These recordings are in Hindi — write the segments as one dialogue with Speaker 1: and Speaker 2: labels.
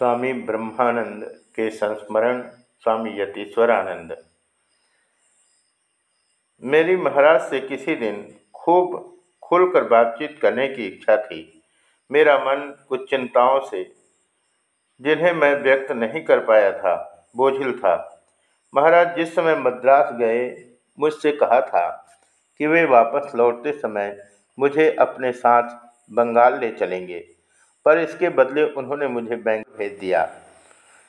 Speaker 1: स्वामी ब्रह्मानंद के संस्मरण स्वामी यतीश्वरानंद। मेरी महाराज से किसी दिन खूब खुलकर बातचीत करने की इच्छा थी। मेरा मन कुछ चिंताओं से, जिन्हें मैं व्यक्त नहीं कर पाया था, बोझिल था। महाराज जिस समय मद्रास गए, मुझसे कहा था कि वे वापस लौटते समय मुझे अपने साथ बंगाल ले चलेंगे। पर इसके बदले उन्होंने मुझे बैंक भेज दिया।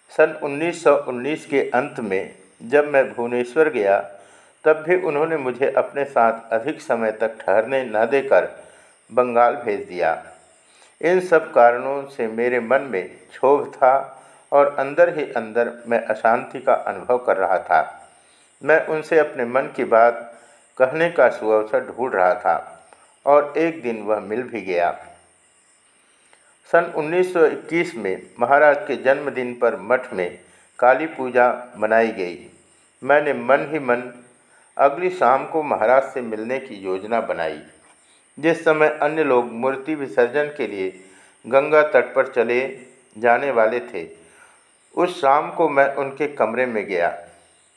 Speaker 1: सन 1919 के अंत में जब मैं भुवनेश्वर गया, तब भी उन्होंने मुझे अपने साथ अधिक समय तक ठहरने न देकर बंगाल भेज दिया। इन सब कारणों से मेरे मन में क्षोभ था और अंदर ही अंदर मैं अशांति का अनुभव कर रहा था। मैं उनसे अपने मन की बात कहने का सुअवसर ढूंढ रहा था और एक दिन वह मिल भी गया। सन 1921 में महाराज के जन्मदिन पर मठ में काली पूजा मनाई गई। मैंने मन ही मन अगली शाम को महाराज से मिलने की योजना बनाई। जिस समय अन्य लोग मूर्ति विसर्जन के लिए गंगा तट पर चले जाने वाले थे, उस शाम को मैं उनके कमरे में गया।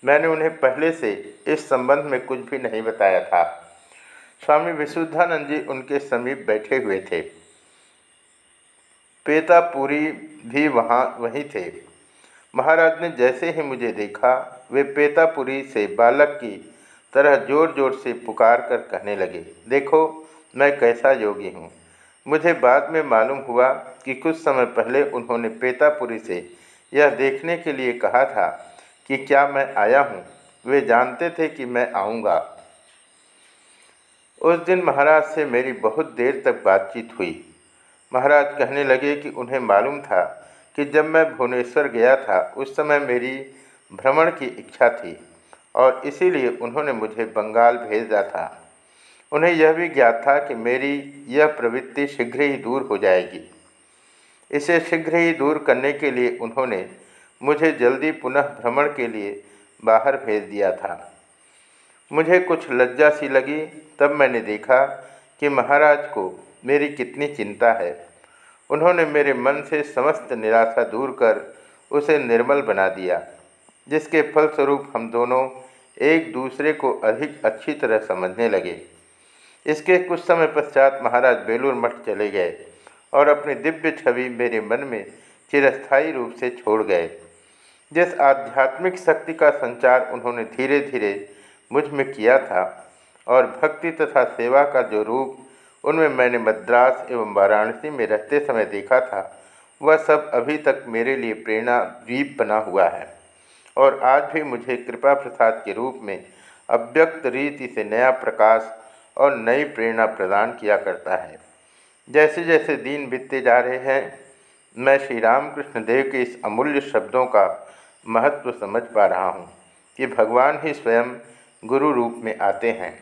Speaker 1: मैंने उन्हें पहले से इस संबंध में कुछ भी नहीं बताया था। स्वामी विशुद्धानंद जी उनके समीप बैठे हुए थे। पेतापुरी भी वहाँ, वहीं थे। महाराज ने जैसे ही मुझे देखा, वे पेतापुरी से बालक की तरह ज़ोर ज़ोर से पुकार कर कहने लगे, देखो, मैं कैसा योगी हूँ। मुझे बाद में मालूम हुआ कि कुछ समय पहले उन्होंने पेतापुरी से यह देखने के लिए कहा था कि क्या मैं आया हूँ। वे जानते थे कि मैं आऊँगा। उस दिन महाराज से मेरी बहुत देर तक बातचीत हुई। महाराज कहने लगे कि उन्हें मालूम था कि जब मैं भुवनेश्वर गया था, उस समय मेरी भ्रमण की इच्छा थी और इसीलिए उन्होंने मुझे बंगाल भेजा था। उन्हें यह भी ज्ञात था कि मेरी यह प्रवृत्ति शीघ्र ही दूर हो जाएगी। इसे शीघ्र ही दूर करने के लिए उन्होंने मुझे जल्दी पुनः भ्रमण के लिए बाहर भेज दिया था। मुझे कुछ लज्जा सी लगी, तब मैंने देखा कि महाराज को मेरी कितनी चिंता है। उन्होंने मेरे मन से समस्त निराशा दूर कर उसे निर्मल बना दिया, जिसके फलस्वरूप हम दोनों एक दूसरे को अधिक अच्छी तरह समझने लगे। इसके कुछ समय पश्चात महाराज बेलूर मठ चले गए और अपनी दिव्य छवि मेरे मन में चिरस्थायी रूप से छोड़ गए। जिस आध्यात्मिक शक्ति का संचार उन्होंने धीरे धीरे मुझमें किया था और भक्ति तथा सेवा का जो रूप उनमें मैंने मद्रास एवं वाराणसी में रहते समय देखा था, वह सब अभी तक मेरे लिए प्रेरणा द्वीप बना हुआ है। और आज भी मुझे कृपा प्रसाद के रूप में अव्यक्त रीति से नया प्रकाश और नई प्रेरणा प्रदान किया करता है। जैसे जैसे दिन बीतते जा रहे हैं, मैं श्री रामकृष्ण देव के इस अमूल्य शब्दों का महत्व समझ पा रहा हूँ कि भगवान ही स्वयं गुरु रूप में आते हैं।